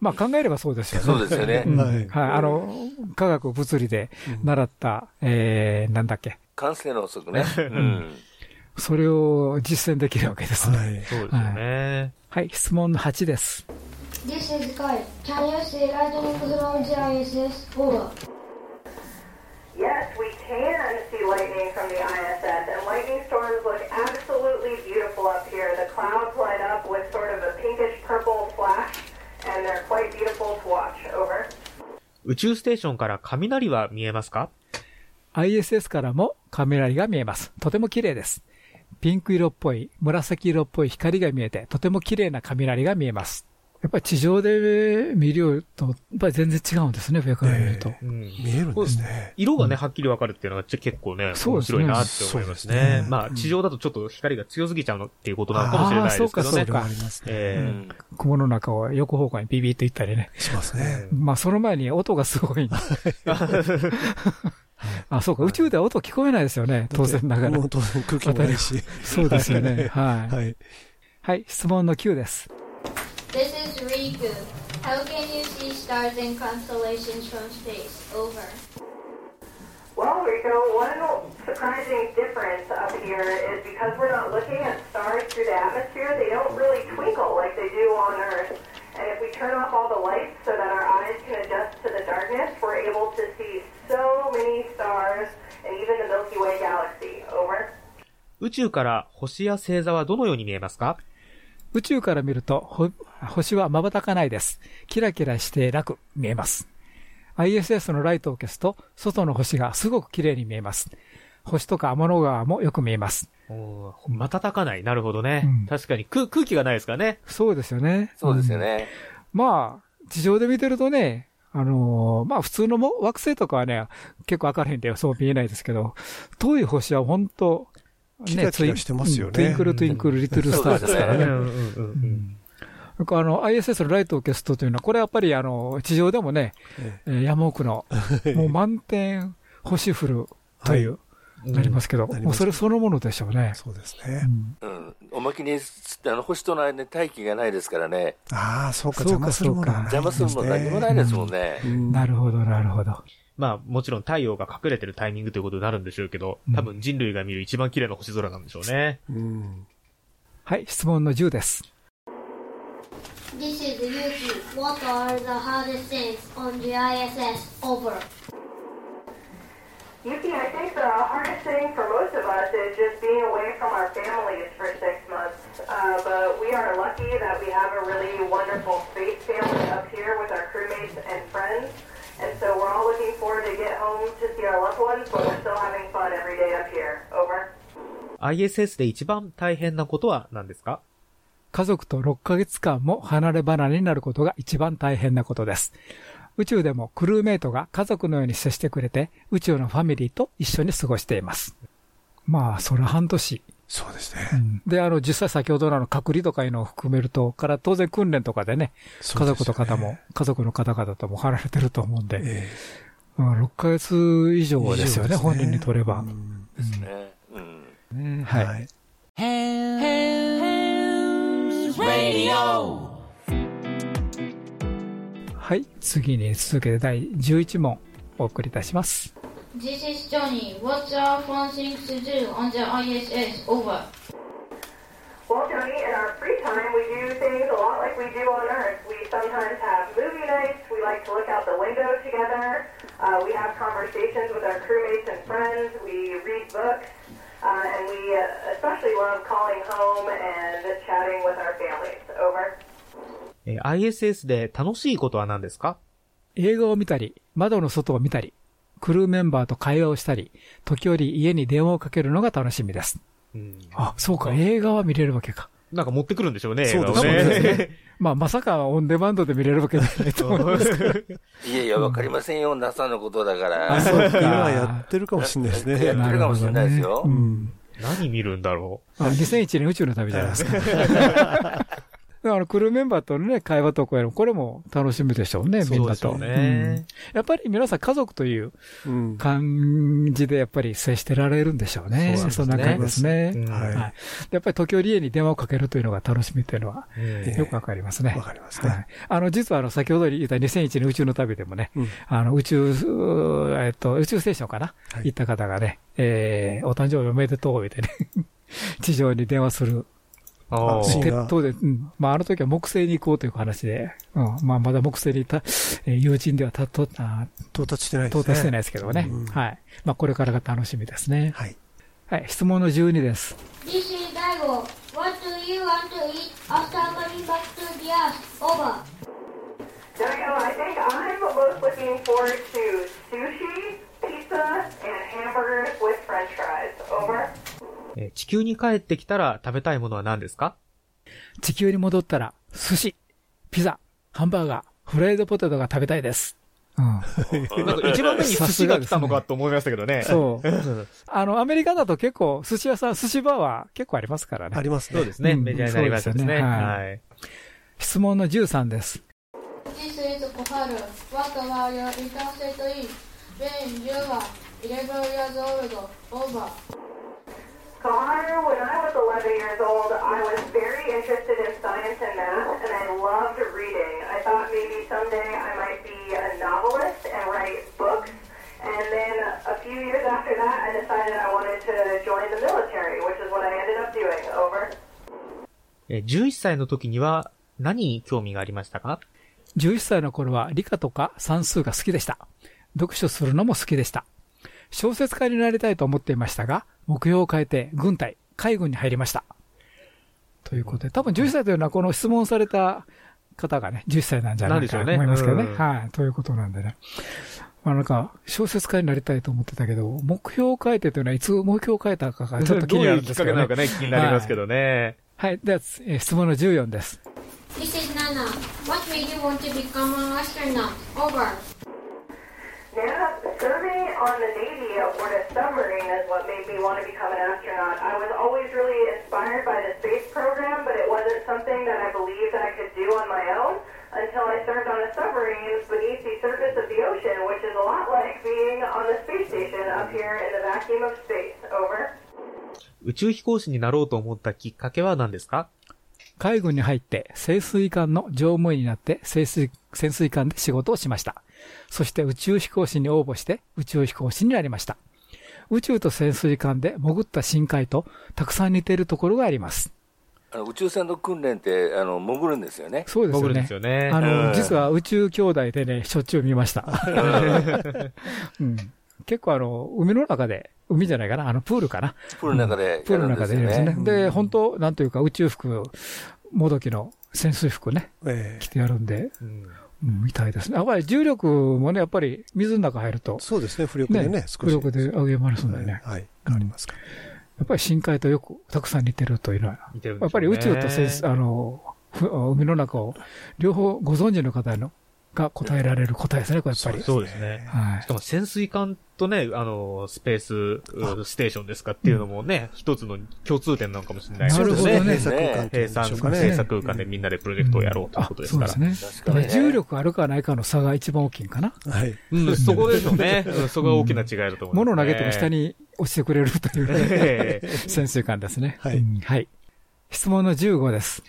まあ考えればそうですよね。そうですよねんはいはい。あの、科学物理で習った、えー、なんだっけ。感性の遅くね。ううんん。それを実践できるわけですね。そうですよね。はい、質問の8です。This is Kai. Can you see lightning from the ISS? Over. Yes, we can see lightning from the ISS, and lightning storms look absolutely beautiful up here. The clouds light up with sort of a pinkish purple flash, and they're quite beautiful to watch. Over. 宇宙ステーションから雷は見えますか ISS からも雷が見えます。とても綺麗です。ピンク色っぽい、紫色っぽい光が見えて、とても綺麗な雷が見えます。やっぱり地上で見るよと、やっぱり全然違うんですね、上から見ると。見えるんですね。色がね、はっきりわかるっていうのは結構ね、面白いなって思いますそうですね。ねまあ、地上だとちょっと光が強すぎちゃうのっていうことなのかもしれないですけどね。あーそうかそうかええ雲の中を横方向にビビッと行ったりね。しますね。まあ、その前に音がすごい んであ、そうか、宇宙では音聞こえないですよね、当然ながら。もう当然空気もないしそうですよね。はい。はい。はい、質問の9です。This is Riku. How can you see stars and constellations from space? Over. Well, Rico, one surprising difference up here is because we're not looking at stars through the atmosphere, they don't really twinkle like they do on Earth. And if we turn off all the lights so that our eyes can adjust to the darkness, we're able to see so many stars and even the Milky Way galaxy. Over. 宇宙から星や星座はどのように見えますか？宇宙から見ると、ほ星は瞬かないです。キラキラしてなく見えます。ISS のライトを消すと、外の星がすごく綺麗に見えます。星とか天の川もよく見えます。おー瞬かない。なるほどね。うん確かに空空気がないですからね。そうですよね。そうですよね。まあ、地上で見てるとね、あのーまあ普通のも惑星とかはね、結構明るいんでそう見えないですけど、遠い星は本当キラキラしてますよね。 Twinkle Twinkle Little Star ですからね。うんうんうんうん。なんかあの、ISS のライトを消すとというのは、これやっぱりあの、地上でもね、えー山奥の、もう満天星降るという、はいなりますけど、なりますもうそれそのものでしょうね。そうですね。うん。おまけに、あの、星との間に大気がないですからね。ああ、そうか、そうか邪魔するものはない邪魔するもの何もないですもんね。なるほど、なるほど。まあ、もちろん太陽が隠れてるタイミングということになるんでしょうけど、多分人類が見る一番綺麗な星空なんでしょうね。うん。はい、質問の10です。This is Yuki. What are the hardest things on the ISS? Over. Yuki, I think the hardest thing for most of us is just being away from our families for six months. Uh, but we are lucky that we have a really wonderful space family up here with our crewmates and friends. And so we're all looking forward to get home to see our loved ones, but we're still having fun every day up here. Over. ISS で一番大変なことは何ですか家族と6ヶ月間も離れ離れになることが一番大変なことです。宇宙でもクルーメイトが家族のように接してくれて、宇宙のファミリーと一緒に過ごしています。まあ、それ半年。そうですね。で、あの、実際先ほどのあの隔離とかいうのを含めると、から当然訓練とかでね、家族と方も、家族の方々とも離れてると思うんで、まあ6ヶ月以上ですよね、本人にとれば。ですね。うん。ねはい。Radio. はい、次に続けて第11問お送りいたします。 This is Johnny. What's our fun things to do on the ISS? Over. Well, Johnny, in our free time, we do things a lot like we do on Earth. We sometimes have movie nights. We like to look out the window together. Uh, we have conversations with our crewmates and friends. We read books. Uh, and we uh, especially love calling home and chatting with our families. Over. えー ISS で楽しいことは何ですか？映画を見たり、窓の外を見たり、クルーメンバーと会話をしたり、時折家に電話をかけるのが楽しみです。うん。あ、そうか、映画は見れるわけか。なんか持ってくるんでしょうね、映画をそうですね。まあ、まさかオンデマンドで見れるわけじゃないと思いますけど。いやいや、わかりませんよ、NASA のことだから。あそうか今はやってるかもしれないですね。やってるかもしれないですよ。うん。何見るんだろあ2001年宇宙の旅じゃないですか。あの、クルーメンバーとのね、会話とかやるこれも楽しみでしょうね、う。みんなと。そうですよね。やっぱり皆さん家族といううん。感じでやっぱり接してられるんでしょうね。そうですねそんな感じですね。うんはい。はいやっぱり時折家に電話をかけるというのが楽しみというのは、うんよくわかりますね。わかりますねはい。あの、実はあの、先ほど言った2001年宇宙の旅でもね、うんあの、宇宙、うーえっと、宇宙ステーションかな、はい行った方がね、えー、お誕生日おめでとう、言ってね、地上に電話する。あーシーンが鉄塔で、うん。まあ、あの時は木星に行こうという話で、うん。まあ、まだ木星にいた、えー友人ではたと、あ到達してないですね。到達してないですけどね。うんはい。まあ、これからが楽しみですね。はい。はい。質問の12です。This is Daigo. What do you want to eat after coming back to the Earth? Over. Daniel, I think I'm most looking forward to sushi, pizza, and hamburgers with french fries. Over. えー地球に帰ってきたら食べたいものは何ですか？地球に戻ったら、寿司、ピザ、ハンバーガー、フライドポテトが食べたいです。うん。なんか一番目に寿司が来たのかと思いましたけどね。そう。あの、アメリカだと結構、寿司屋さん、寿司バーは結構ありますからね。ありますそうですね。うんメジャーになりまね。ねははいい。質問の13です。This is Koharu. What about your internship is when you are 11 years old? Over. Koharu, when I was 11 years old, I was very interested in science and math, and I loved reading. I thought maybe someday I might be a novelist and write books. And then a few years after that, I decided I wanted to join the military, which is what I ended up doing. Over. えー11歳の時には何に興味がありましたか11歳の頃は理科とか算数が好きでした。読書するのも好きでした。小説家になりたいと思っていましたが、目標を変えて軍隊、海軍に入りました。ということで、多分11歳というのはこの質問された方がね、11歳なんじゃないかと思いますけどね。ねはい、ということなんでね。まあなんか、小説家になりたいと思ってたけど、目標を変えてというのはいつ目標を変えたかがちょっと 気になるんですけどね。どういうきっかけなのかね、気になりますけどね。はい、では、えー質問の14です。This is Nana. What made you want to become an astronaut? Over. 宇宙飛行士になろうと思ったきっかけは何ですか？海軍に入って潜水艦の乗務員になって潜水,潜水艦で仕事をしました。そして宇宙飛行士に応募して宇宙飛行士になりました。宇宙と潜水艦で潜った深海とたくさん似ているところがあります。あの宇宙船の訓練ってあの潜るんですよね。そうですよね。潜るんですよねあの、うん実は宇宙兄弟でね、しょっちゅう見ました。うん、結構あの、海の中で、海じゃないかな、あの、プールかな。プールの中でうんプールの中でやりますね。やるんですよねで、本当なんというか宇宙服、もどきの潜水服ね、着てやるんで、うんみたいですね。やっぱり重力もね、やっぱり水の中入ると。そうですね、浮力でね、少し浮力で上げますんでね。はい。ありますか。やっぱり深海とよくたくさん似てるというのは、似てるねやっぱり宇宙と潜水あの、ふ海の中を両方ご存知の方のが答えられる答えですね、これやっぱり。そうですね。はいしかも潜水艦とね、あの、スペースうステーションですかっていうのもね、一つの共通点なのかもしれないですなるほどねね。閉鎖空間っていうんでしょうかね閉鎖空間でみんなでプロジェクトをやろうということですから。そうですね。だから重力あるかないかの差が一番大きいんかな。はい。うん、そこでしょうね。うんそこが大きな違いだと思います、ね。物を投げても下に落ちてくれるというえ え潜水艦ですね。はい。はい。質問の15です。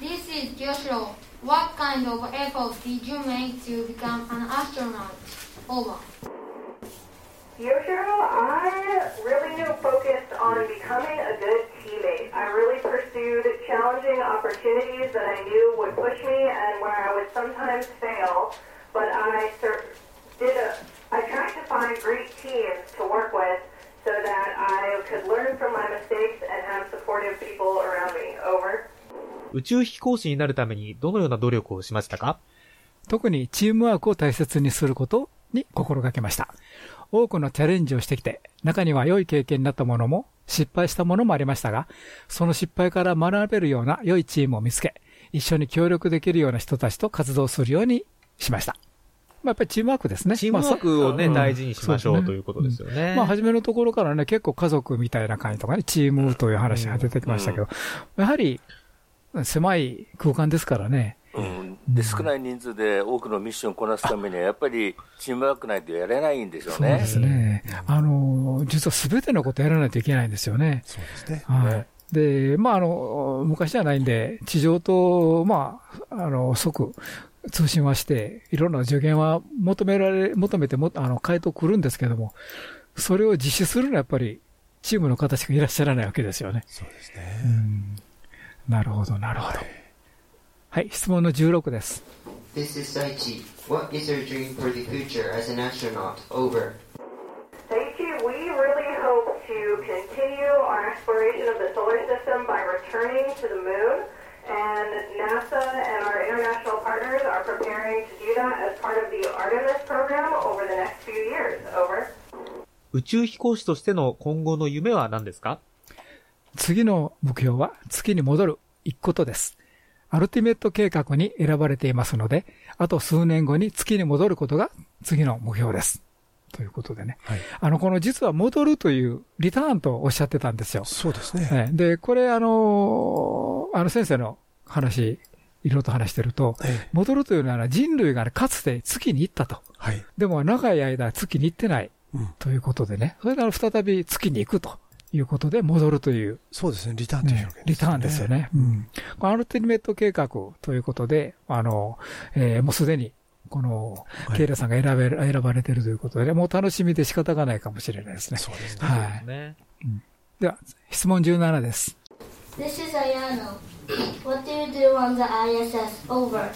This is Joshua. What kind of effort did you make to become an astronaut? Over. Yoshiro, I really focused on becoming a good teammate. I really pursued challenging opportunities that I knew would push me and where I would sometimes fail, but I did a, I tried to find great teams to work with so that I could learn from my mistakes and have supportive people around me. Over. 宇宙飛行士になるためにどのような努力をしましたか？特にチームワークを大切にすることに心がけました。多くのチャレンジをしてきて、中には良い経験になったものも、失敗したものもありましたが、その失敗から学べるような良いチームを見つけ、一緒に協力できるような人たちと活動するようにしました。まあ、やっぱりチームワークですね。チームワークをねまあ大事にしましょうそですということですよねうんまあ、初めのところからね、結構家族みたいな感じとかね、チームという話が出てきましたけど、やはり、狭い空間ですからね。うん、で少ない人数で多くのミッションをこなすためには、やっぱりチームワークないとやれないんでしょうね。そうですね。あの、実は全てのことやらないといけないんですよね。そうですね。はい。で、まあ、あの、昔じゃないんで、地上と、まあ、あの、即、通信はして、いろんな助言は求められ、求めても、あの、回答来るんですけども、それを実施するのはやっぱり、チームの方しかいらっしゃらないわけですよね。そうですね。なるほど、なるほど。はい、質問の16です。This is Daichi. What is your dream for the future as an astronaut? Over. Daichi, we really hope to continue our exploration of the solar system by returning to the moon. And NASA and our international partners are preparing to do that as part of the Artemis program over the next few years. Over. 宇宙飛行士としての今後の夢は何ですか次の目標は月に戻る、行くことです。アルティメット計画に選ばれていますので、あと数年後に月に戻ることが次の目標です。ということでね。あの、この実は戻るというリターンとおっしゃってたんですよ。そうですね。ええで、これあのーあの先生の話、いろいろと話してると、戻るというのは人類がね、かつて月に行ったと。はい。でも長い間月に行ってない。ということでね。それから再び月に行くということで戻るという。そうですね。リターンという表現ねリターンですよね。うん。このアルティメット計画ということで、あの、えーもうすでに、この、ケイラさんが選べる、選ばれているということで、もう楽しみで仕方がないかもしれないですね。そうですねはい。ね。では、質問17です。This is Ayano. What do you do on the ISS? Over?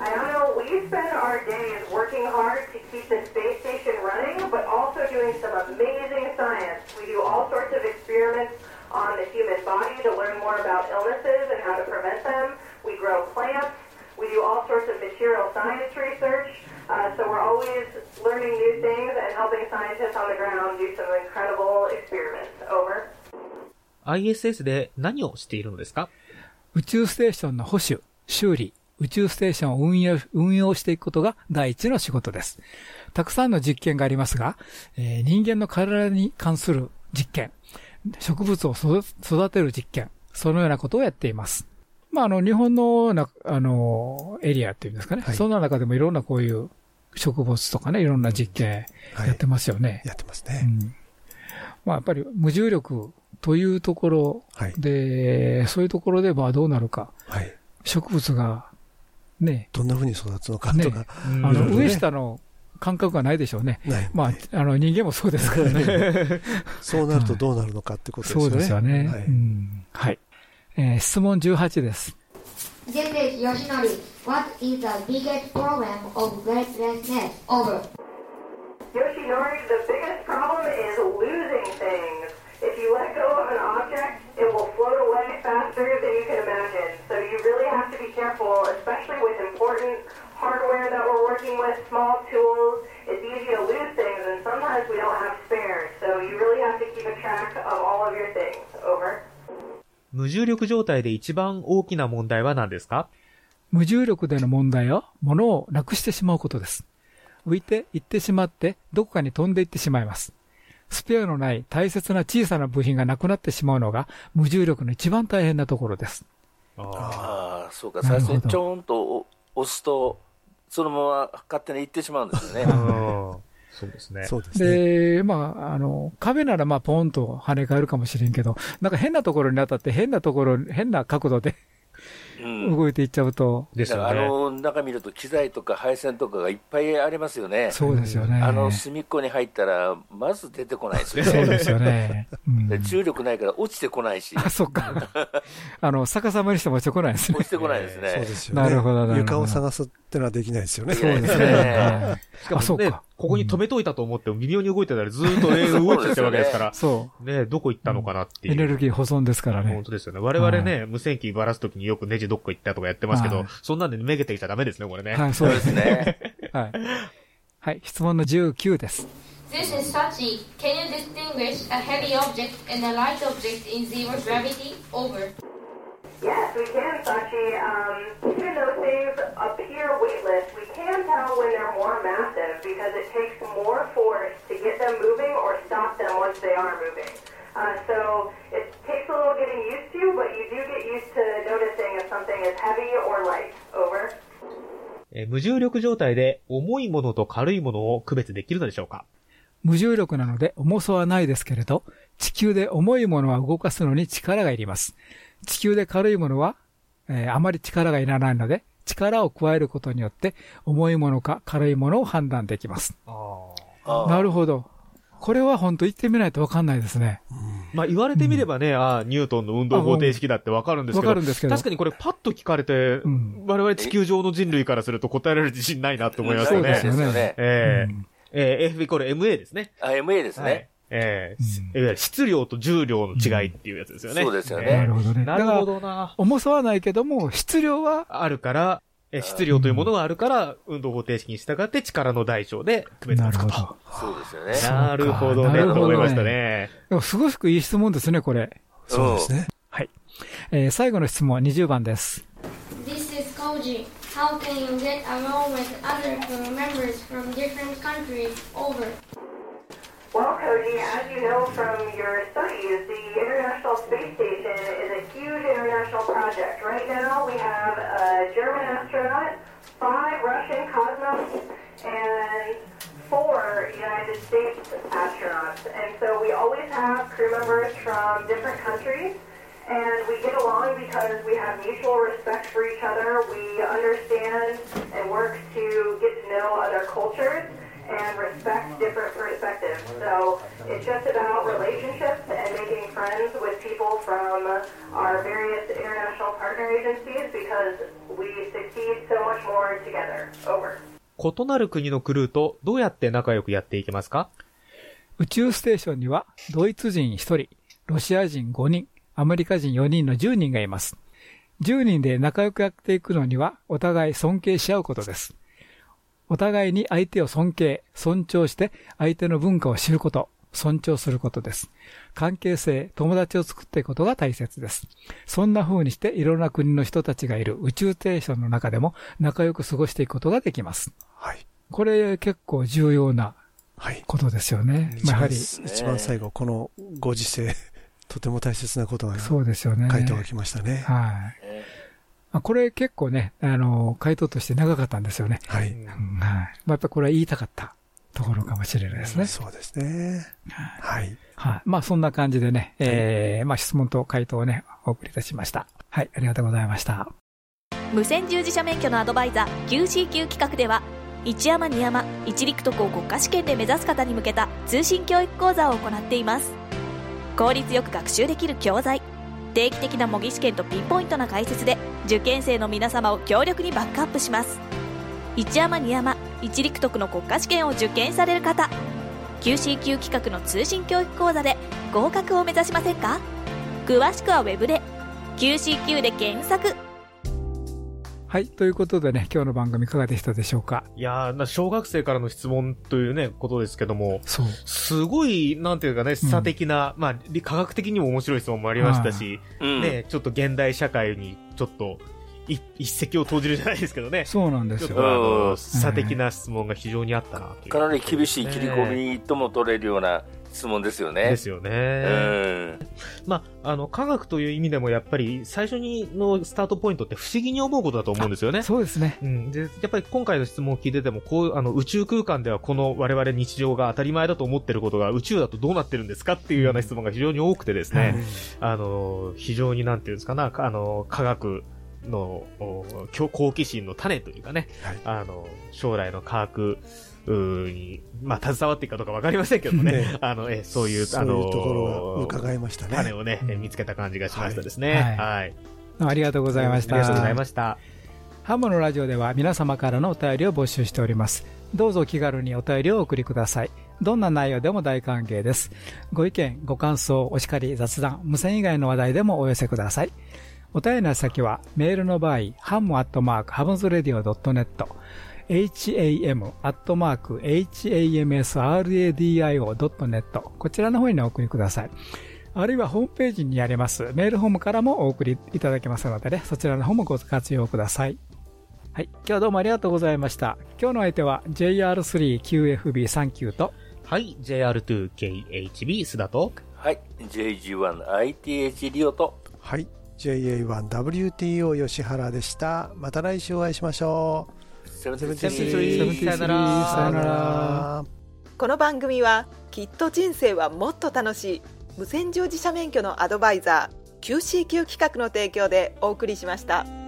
I don't know, we spend our days working hard to keep the space station running, but also doing some amazing science. We do all sorts of experiments on the human body to learn more about illnesses and how to prevent them. We grow plants. We do all sorts of material science research. Uh, so we're always learning new things and helping scientists on the ground do some incredible experiments. Over. ISS で何をしているのですか宇宙ステーションの保守、修理、 宇宙ステーションを運用運用していくことが第一の仕事です。たくさんの実験がありますが、えー人間の体に関する実験、植物を育育てる実験、そのようなことをやっています。まあ、あの、日本のな、あの、エリアっていうんですかね。その中でもいろんなこういう植物とかね、いろんな実験やってますよね。やってますね。うんまあ、やっぱり無重力というところで、そういうところでまあどうなるか。はい。植物が、ね、どんなふうに育つのかとか、あの上下の感覚がないでしょうね、まあ、あの人間もそうですからね、そうなるとどうなるのかってことですよね。質問18です。It will float away faster than you can imagine. So you really have to be careful, especially with important hardware that we're working with, small tools. It's easy to lose things, and sometimes we don't have spares. So you really have to keep a track of all of your things. Over. 無重力状態で一番大きな問題は何ですか無重力での問題は、物をなくしてしまうことです。浮いて行ってしまって、どこかに飛んで行ってしまいます。スペアのない大切な小さな部品がなくなってしまうのが、無重力の一番大変なところです。ああ、そうか、最初にちょんと押すと、そのまま勝手に行ってしまうんですよね。そうですね。そうですね。で、まあ、あの、壁ならまあ、ポンと跳ね返るかもしれんけど、なんか変なところに当たって、変なところ、変な角度でうん動いていっちゃうと、だからあの中見ると機材とか配線とかがいっぱいありますよね。そうですよねあの隅っこに入ったら、まず出てこないですよね。そうですよね。うんで重力ないから落ちてこないし。あ、そっか。あの、逆さまにしても落ちてこないですね。落ちてこないですね。そうですよね。なるほど、なるほど。床を探すってのはできないですよね。そうですね。は いしかもあ、そうねか。、ここに止めといたと思っても微妙に動いてたらずーっとレール動いてきてるわけですから。そね、どこ行ったのかなっていう。エネルギー保存ですからね本。当ですよね。我々ね、無線機ばらすときによくネジどっか行ったとかやってますけどはい、そんなんでめげてきちゃダメですね、これね。はい、そうですね。はい。はい、質問の19です。This is Sachi. Can you distinguish a heavy object and a light object in zero gravity? Over. Yes, we can, Sachi. Um, even though things appear weightless, we can tell when they're more massive because it takes more force to get them moving or stop them once they are moving. Uh, so it takes a little getting used to, but you do get used to noticing if something is heavy or light. Over. えー無重力状態で重いものと軽いものを区別できるのでしょうか無重力なので重さはないですけれど、地球で重いものは動かすのに力がいります。地球で軽いものは、えーあまり力がいらないので、力を加えることによって、重いものか軽いものを判断できます。なるほど。これは本当言ってみないとわかんないですね。まあ言われてみればね、ああ、ニュートンの運動方程式だってわかるんですけど、わかるんですけど確かにこれパッと聞かれて、我々地球上の人類からすると答えられる自信ないなって思いますよね。そうですよねえええー FB これ MA ですね。あ、MA ですね。はいええいわゆる質量と重量の違いっていうやつですよね。そうですよねええなるほどね。なるほどな。重さはないけども、質量は、あるから、え質量というものがあるから、運動方程式に従って力の大小で区別がつくと。そうですよね。なるほどね、なるほどねと思いましたね。でもすごくいい質問ですね、これ。そうですね。はい。えー最後の質問20番です。This is Koji. How can you get along with other members from different countries over? Know from your studies, the International Space Station is a huge international project. Right now, we have a German astronaut, five Russian cosmonauts, and four United States astronauts. And so we always have crew members from different countries. And we get along because we have mutual respect for each other. We understand and work to get to know other cultures and respect different perspectives. So it's just about relationships and making friends with people from our various international partner agencies because we succeed so much more together. Over. 異なる国のクルーとどうやって仲良くやっていけますか宇宙ステーションにはドイツ人1人、ロシア人5人、アメリカ人4人の10人がいます。10人で仲良くやっていくのにはお互い尊敬し合うことです。お互いに相手を尊敬、尊重して相手の文化を知ること、尊重することです。関係性、友達を作っていくことが大切です。そんな風にしていろんな国の人たちがいる宇宙ステーションの中でも仲良く過ごしていくことができます。はい。これ結構重要なことですよね。一番まあやはり。一番最後、このご時世、とても大切なことがそうですよね。回答が来ましたね。はい。まあこれ結構ね、あの、回答として長かったんですよね。はい。うんはい。まあ、やっぱこれは言いたかったところかもしれないですね。そうですね。はい。はい。まあそんな感じでね、えー、まあ質問と回答をね、お送りいたしました。はい、ありがとうございました。無線従事者免許のアドバイザー QCQ 企画では一山二山一陸徳を国家試験で目指す方に向けた通信教育講座を行っています効率よく学習できる教材定期的な模擬試験とピンポイントな解説で受験生の皆様を強力にバックアップします。一山二山一陸徳の国家試験を受験される方 QCQ 企画の通信教育講座で合格を目指しませんか？詳しくはウェブで QCQ で検索。はい。ということでね、今日の番組いかがでしたでしょうか？いやーな小学生からの質問というね、ことですけども、そう。すごい、なんていうかね、示唆的な、まあ、理科学的にも面白い質問もありましたし、うんね、ちょっと現代社会に、ちょっと、い一石を投じるじゃないですけどね。そうなんですよちょっとあうんの、示唆的な質問が非常にあったな。かなり厳しい切り込みとも取れるような質問ですよね。ですよね。うん。まあ、あの、科学という意味でもやっぱり最初にのスタートポイントって不思議に思うことだと思うんですよね。そうですね。うん。で、やっぱり今回の質問を聞いてても、こう、あの、宇宙空間ではこの我々日常が当たり前だと思ってることが宇宙だとどうなってるんですかっていうような質問が非常に多くてですね、あの、非常になんていうんですかな、あの、科学のお好好奇心の種というかね、あの、将来の科学、に、まあ、携わっていくかどうかわかりませんけどもね、ね あの、え、そういう、そういうところが伺いましたね種をね、え見つけた感じがしましたですね。ははい。ありがとうございました。ありがとうございました。ハムのラジオでは皆様からのお便りを募集しております。どうぞ気軽にお便りをお送りください。どんな内容でも大歓迎です。ご意見、ご感想、お叱り、雑談、無線以外の話題でもお寄せください。お便りの先は、メールの場合、ハムアットマーク、ハムズレディオ .net、ham アットマーク、hamsradio.net、こちらの方にお送りください。あるいはホームページにありますメールフォームからもお送りいただけますのでね、そちらの方もご活用ください。はい。今日はどうもありがとうございました。今日の相手は JR3QFB39 と、はい、JR2KHB 須田と、はい。JG1ITH リオと、はい。JA1WTO 吉原でした。また来週お会いしましょう。73さよなら。さよなら。この番組はきっと人生はもっと楽しい無線乗自社免許のアドバイザー QCQ 企画の提供でお送りしました。